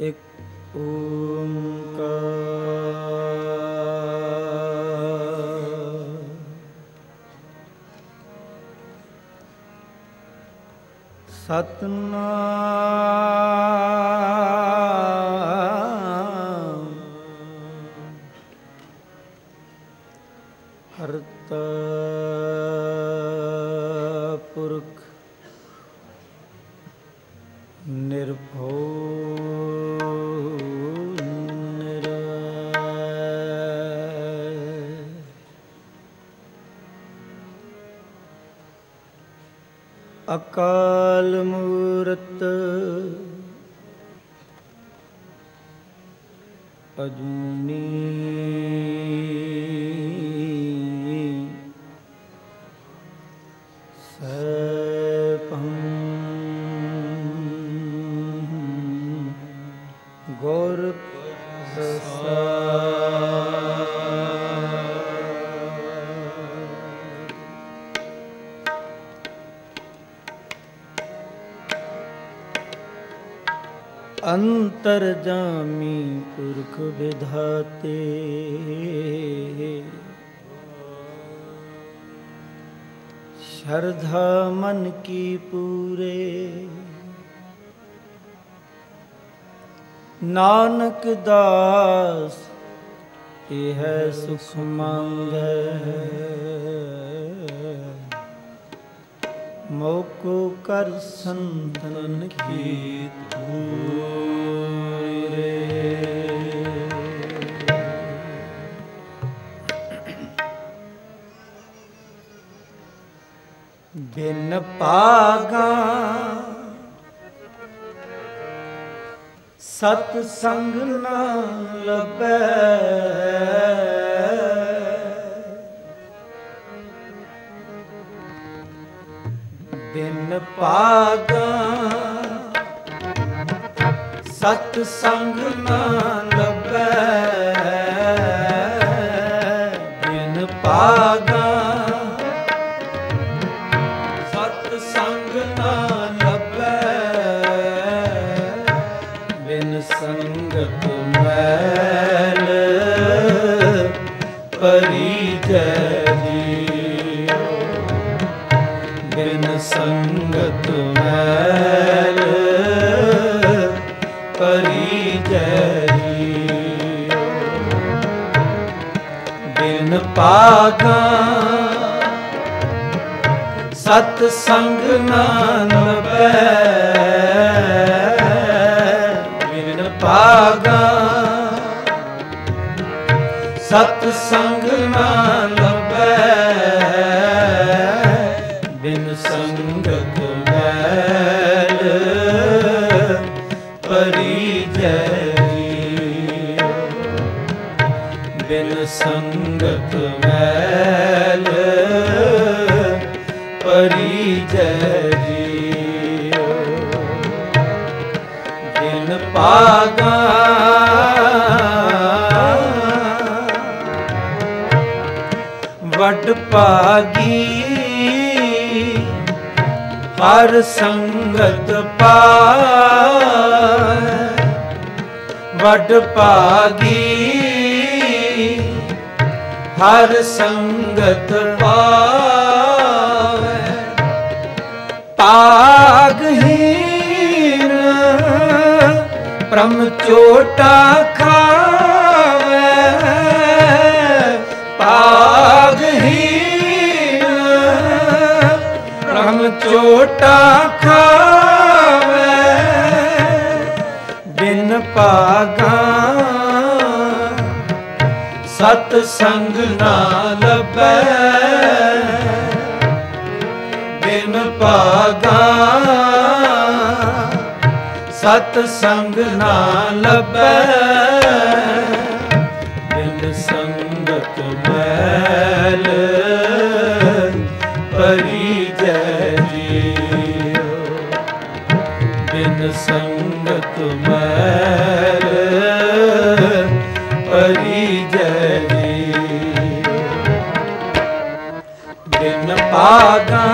ਇੱਕ ਓੰਕਾਰ ਸਤਨਾਮ ਅਕਾਲ ਮੂਰਤ। ਅਜੂ ਅੰਤਰ ਜਾਮੀ ਪੁਰਖ ਵਿਧਾਤੇ। ਸ਼ਰਧਾ ਮਨ ਕੀ ਪੂਰੇ। ਨਾਨਕ ਦਾਸ, ਇਹ ਹੈ ਸੁਖ ਮੰਗੈ। ਮੋਕੋ ਕਰ ਸੰਤਨ ਕੀ ਧੂਰੇ। ਬਿਨ ਪਾਗਾ ਸਤ ਸੰਗ ਨਾ ਲਬੈ ਬਿਨ ਪਾਗਾ ਸਤ ਸੰਗ ਨਾ ਲਬੈ ਬਿਨ ਪਾਗਾ ਬਿਨ ਪਾਗਾ ਸਤ ਸੰਗ ਨਾਨਬੈ ਬਿਨ ਪਾਗਾ। ਸਤ ਸੰਗ ਹਰ ਸੰਗਤ ਪਾਏ ਵਡ ਭਾਗੀ ਹਰ ਸੰਗਤ ਪਾਗ ਤਾਗਹੀਨ ਪ੍ਰਮ ਚੋਟਾ ਖਾਵੇ ਚੋਟਾ ਖਾਵੇ ਬਿਨ ਪਾਗਾ ਸਤ ਸੰਗ ਨਾ ਲਬੈ ਬਿਨ ਪਾਗਾ ਸਤ ਸੰਗ ਨਾ ਲਬੈ ਬਿਨ ਸੰਗਤ ਮੈਲ ਪਰੀ ਜੀਓ ਬਿਨ ਪਾਗਾ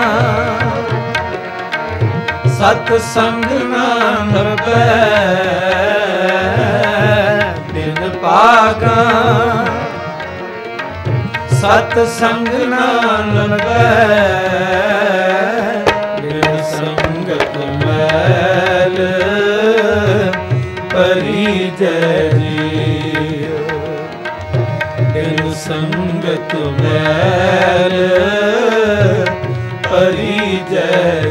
ਸਤ ਸੰਗ ਨਾਮ ਬੈ ਪਾਗਾ ਸਤ ਸੰਗ ਨਾਲ ਲਗੈ ਹਰੀ ਜੈ ਜੀਓ ਬਿਨ ਸੰਗਤ ਮੈਲ ਪਰੀ ਜੈ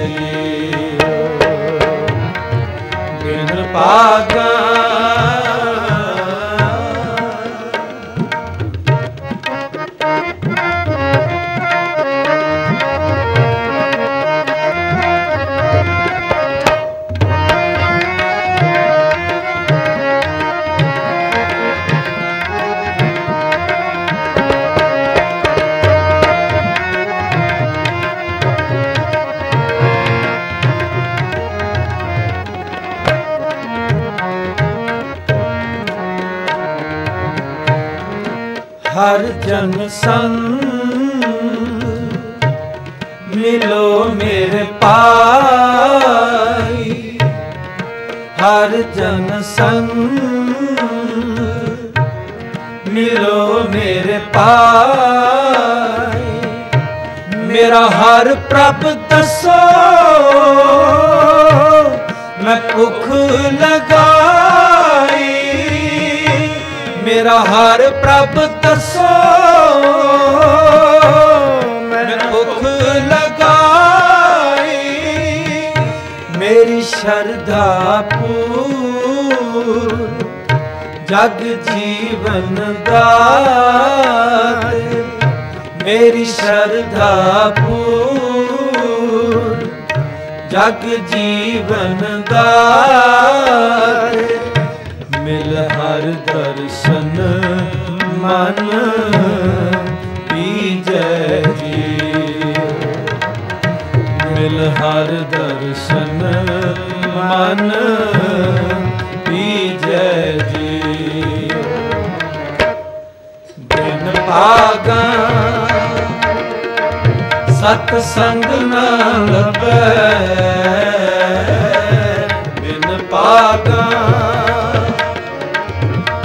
ਹਰ ਜਨ ਸੰਗ। ਮਿਲੋ ਮੇਰੇ ਪਾਈ। ਹਰ ਜਨ ਸੰਗ। ਮਿਲੋ ਮੇਰੇ ਪਾਈ। ਮੇਰਾ ਹਰ ਪ੍ਰਭ ਦੱਸੋ। ਮੈਂ ਭੁਖ ਲਗਾ ਮੇਰਾ ਹਰ ਪ੍ਰਭ ਦਸੋ। ਜਗ ਜੀਵਨ ਦਾਤੇ, ਮੇਰੀ ਸ਼ਰਧਾ ਪੂਰ ਜਗ ਜੀਵਨ ਦਾਤੇ, ਮਿਲ ਹਰ ਦਰਸ਼ਨ ਮਨ, ਪੀਜੈ ਜੀ ਮਿਲ ਹਰ ਦਰਸ਼ਨ ਮਨ, ਪੀਜੈ ਜੀ ਭਾਗਾ ਸਤ ਸੰਗ ਨ ਲਬੈ ਬਿਨ ਪਾਗਾ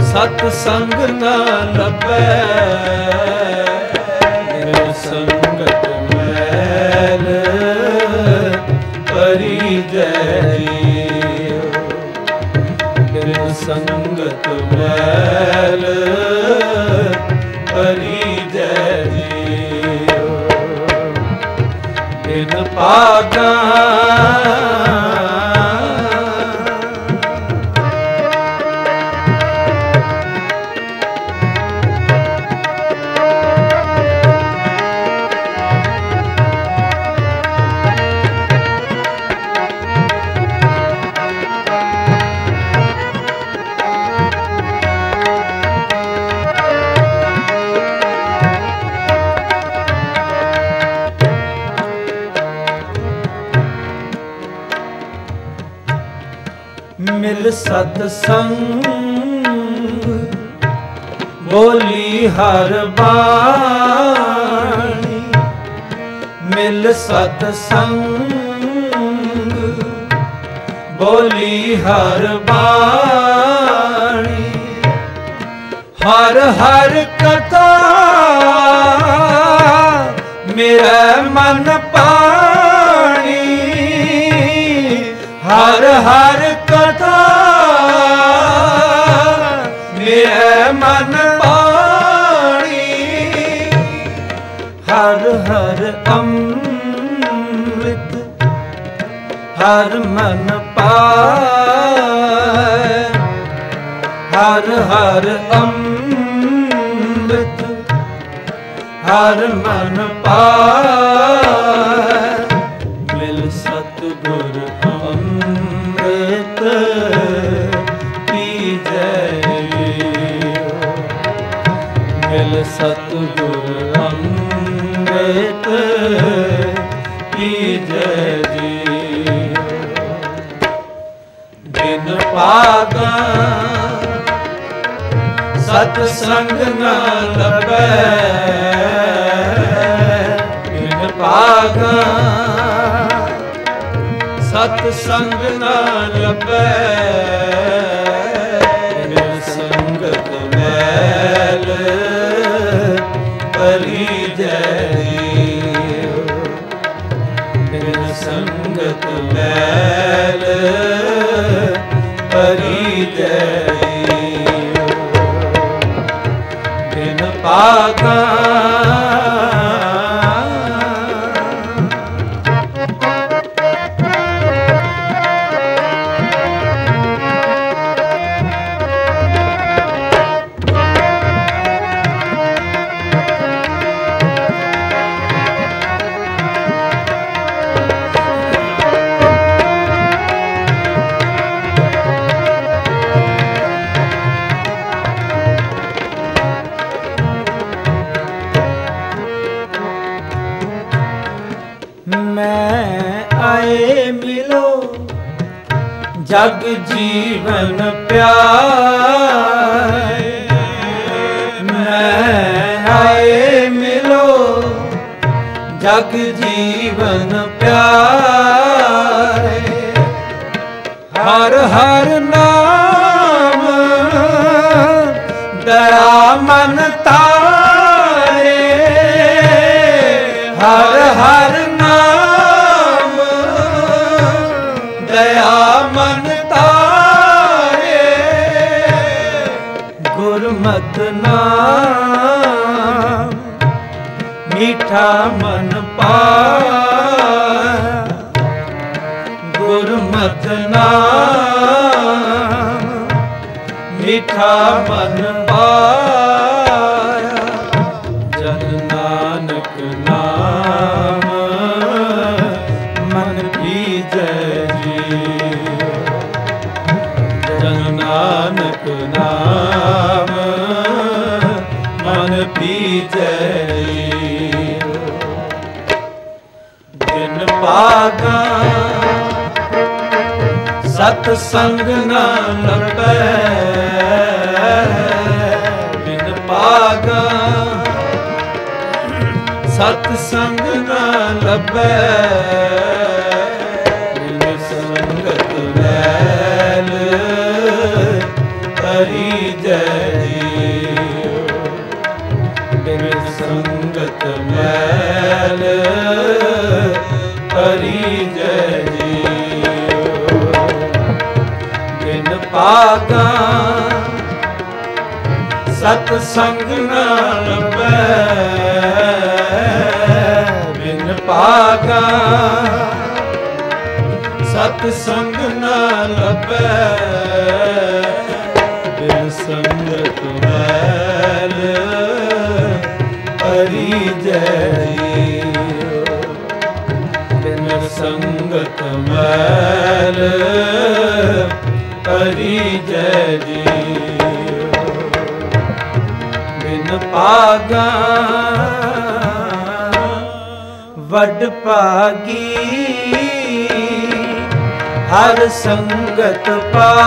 ਸਤ ਸੰਗ ਨ ਲਬੈ ਪਾਗਾ ਮਿਲ ਸਤ ਸੰਗ। ਬੋਲੀ ਹਰ ਬਾਣੀ ਮਿਲ ਸਤ ਸੰਗ। ਬੋਲੀ ਹਰ ਬਾਣੀ ਹਰ ਹਰ ਕਥਾ ਮੇਰਾ ਮਨ ਪਾ ਹਰ ਹਰ ਅੰਮ੍ਰਿਤ, ਹਰ ਮਨ ਪਾਏ। ਮਿਲ ਸਤਿਗੁਰ ਅੰਮ੍ਰਿਤ ਪੀਜੈ ਮਿਲ ਸਤਿਗੁਰ ਅੰਮ੍ਰਿਤ ਪੀਜੈ ਜੀ ਬਿਨ ਪਾਗਾ ਸਤ ਸੰਗ ਨਾ ਲਬੈ ਬਿਨ ਪਾਗਾ ਸਤ ਸੰਗ ਨਾ ਲਬੈ ਬਿਨ ਸੰਗਤ ਮੈਲ ਪਰੀ ਜੈਰੀ ਬਿਨ ਪਰੀ ਜੈਰੀ ਮੈਂ ਮੈਂ ਆਏ ਮਿਲੋ ਜਗ ਜੀਵਨ ਪਿਆਰੇ। ਹਰ ਹਰ ਨਾਮ ਦਇਆ ਮਨ ਗੁਰਮਤਿ ਨਾਮ ਮੀਠਾ ਮਨ ਪਾਇਆ ਗੁਰਮਤਿ ਨਾਮ ਮਿਠਾ ਮਨ ਪਾਇਆ ਪੀਜੈ ਜੀ ਪਾਗਾ ਸਤ ਸੰਗ ਨਾ ਲੱਭੈ ਬਿਨ ਪਾਗਾ ਸਤ ਸੰਗ ਨਾ ਲੱਭੈ ਬਿਨ ਸੰਗਤ ਮੈਲ ਕਰੀ ਜੈ ਜੀਉ ਬਿਨ ਪਾਗਾ ਸਤ ਸੰਗ ਨ ਲੱਭੈ ਬਿਨ ਪਾਗਾ ਸਤ ਸੰਗ ਨ ਲੱਭੈ ਹਰੀ ਜੈ ਜੀਉ ਬਿਨ ਸੰਗਤ ਮੈਲ ਪਰੀ ਜੈ ਜੀਉ ਬਿਨ ਪਾਗਾ ਵੱਡ ਭਾਗੀ ਹਰ ਸੰਗਤ ਪਾਵੈ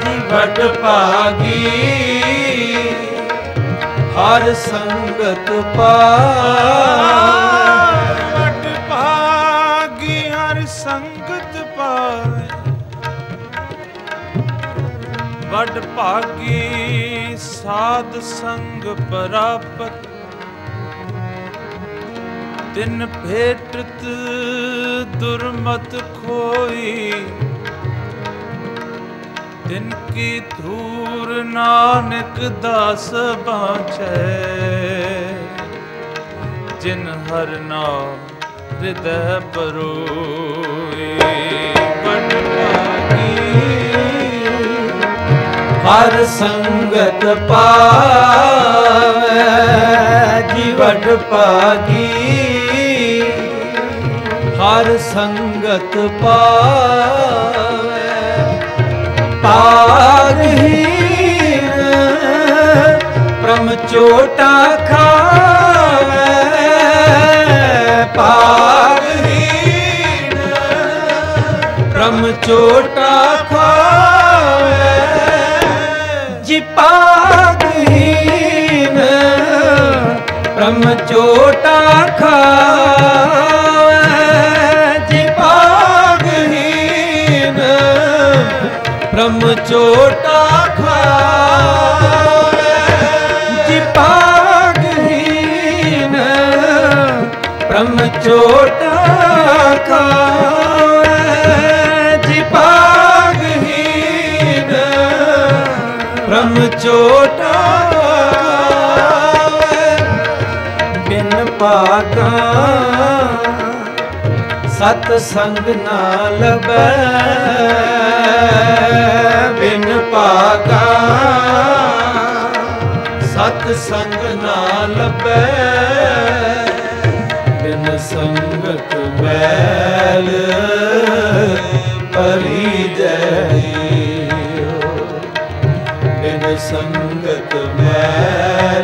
ਜੀ ਵੱਡ ਭਾਗੀ ਹਰ ਸੰਗਤ ਪਾਵੈ। ਵਟ ਭਾਗੀ ਹਰ ਸੰਗਤ ਪਾਵੇ। ਵਡ ਭਾਗੀ ਸਾਧ ਸੰਗ ਪ੍ਰਾਪਤ ਤਿਨ ਭੇਟਤ ਦੁਰਮਤ ਖੋਈ। ਤਿਨ ਕੀ ਧੂਰ ਨਾਨਕ ਦਾਸ ਬਾਚੈ ਜਿਨ ਹਰ ਨਾਮ ਹਿਰਦੈ ਪਰੋਏ। ਬੜ ਭਾਗੀ, ਹਰ ਸੰਗਤ ਪਾਵੈ, ਜੀਵਟ ਪਾਗੀ ਹਰ ਸੰਗਤ ਪਾਵੈ ਪਾਗਹੀਨ ਪ੍ਰਮ ਚੋਟਾ ਖਾਵੈ ਪਾਗਹੀਨ ਪ੍ਰਮ ਚੋਟਾ ਖਾਵੈ ਜੀ ਪਾਗਹੀਨ ਪ੍ਰਮ ਚੋਟਾ ਖਾਵੈ ਚੋਟਾ ਖਾਵੇ। ਜੀ ਪਾਗਹੀਨ ਬ੍ਰਹਮ ਚੋਟਾ ਖਾਵੇ। ਜੀ ਪਾਗਹੀਨ ਬ੍ਰਹਮ ਚੋਟਾ ਖਾਵੇ। ਬਿਨ ਪਾਗਾ ਸਤ ਸੰਗ ਨਾ ਲਬੈ ਬਿਨ ਪਾਗਾ ਸਤ ਸੰਗ ਨਾ ਲਬੈ ਬਿਨ ਸੰਗਤ ਬੈਲ ਪਰੀ ਜਈਓ ਬਿਨ ਸੰਗਤ ਮੈਲ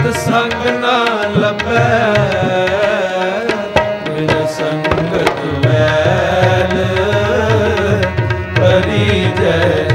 ਸਤ ਸੰਗ ਨਾ ਲਬੈ ਬਿਨ ਸੰਗਤ ਮੈਲ ਪਰੀ ਜੈ